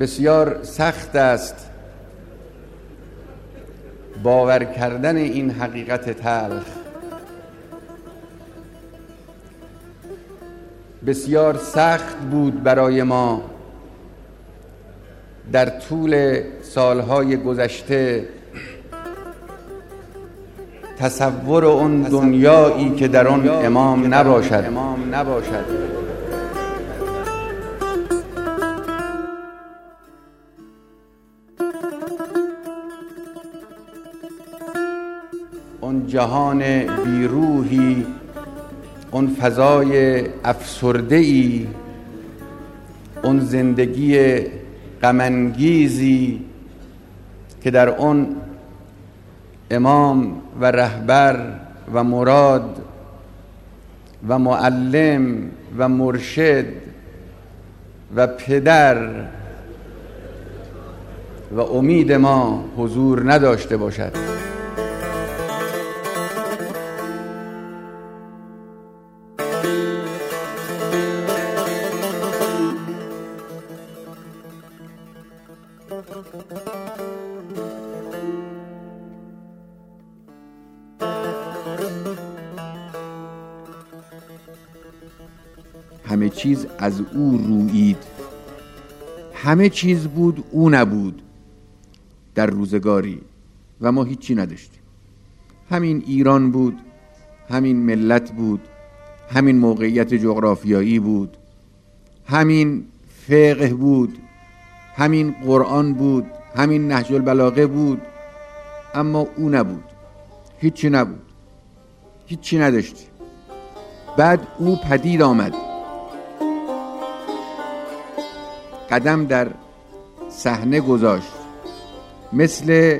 بسیار سخت است باور کردن این حقیقت تلخ. بسیار سخت بود برای ما در طول سالهای گذشته تصور اون دنیایی که در آن امام نباشد. اون جهان بیروحی اون فضای افسرده ای اون زندگی غمانگیزی که در اون امام و رهبر و مراد و معلم و مرشد و پدر و امید ما حضور نداشته باشد. همه چیز از او رویید. همه چیز بود او نبود در روزگاری و ما هیچی نداشتیم. همین ایران بود همین ملت بود همین موقعیت جغرافیایی بود همین فقه بود همین قرآن بود همین نهج البلاغه بود اما او نبود هیچی نبود هیچی نداشتیم بعد او پدید آمد. قدم در صحنه گذاشت مثل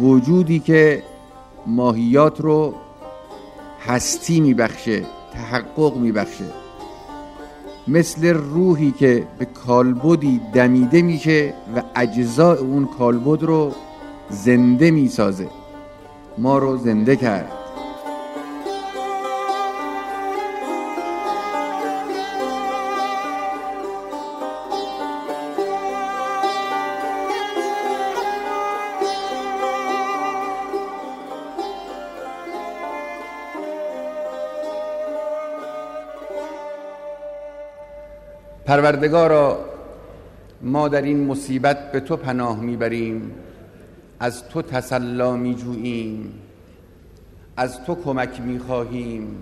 وجودی که ماهیات رو هستی میبخشه تحقق میبخشه. مثل روحی که به کالبدی دمیده میشه و اجزاء اون کالبد رو زنده می‌سازه. ما رو زنده کرد. پروردگارا ما در این مصیبت به تو پناه می‌بریم. از تو تسلا میجوییم. از تو کمک می‌خواهیم.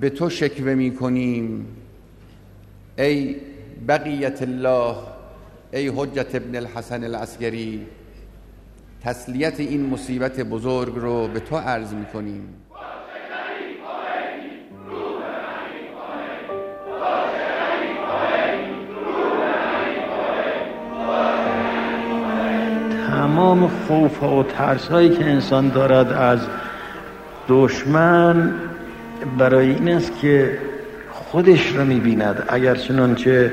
به تو شکوه می‌کنیم. ای بقیت الله ای حجت ابن الحسن العسکری تسلیت این مصیبت بزرگ رو به تو عرض می‌کنیم. تمام خوف و ترس هایی که انسان دارد از دشمن برای این است که خودش را می‌بیند. اگر چنانچه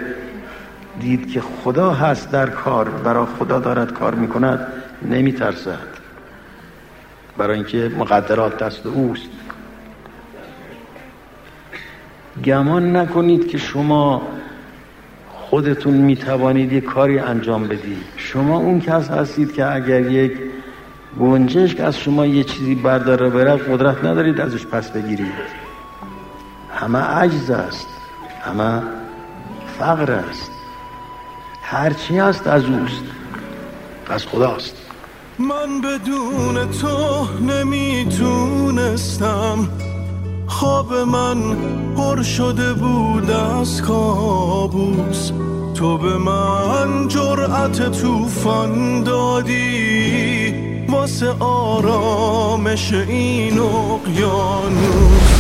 دید که خدا هست در کار برای خدا دارد کار می‌کند نمیترسد. برای اینکه مقدرات دست اوست. گمان نکنید که شما خودتون می‌توانید یک کاری انجام بدید. شما اون کس هستید که اگر یک گنجشک از شما یه چیزی برداره بره قدرت ندارید ازش پس بگیرید. همه عجز است همه فقر است. هرچی هست از اوست از خداست. من بدون تو نمی‌تونستم. خواب من پر شده بود از کابوس. تو به من جرأت توفان دادی واسه آرامش این اقیانوس.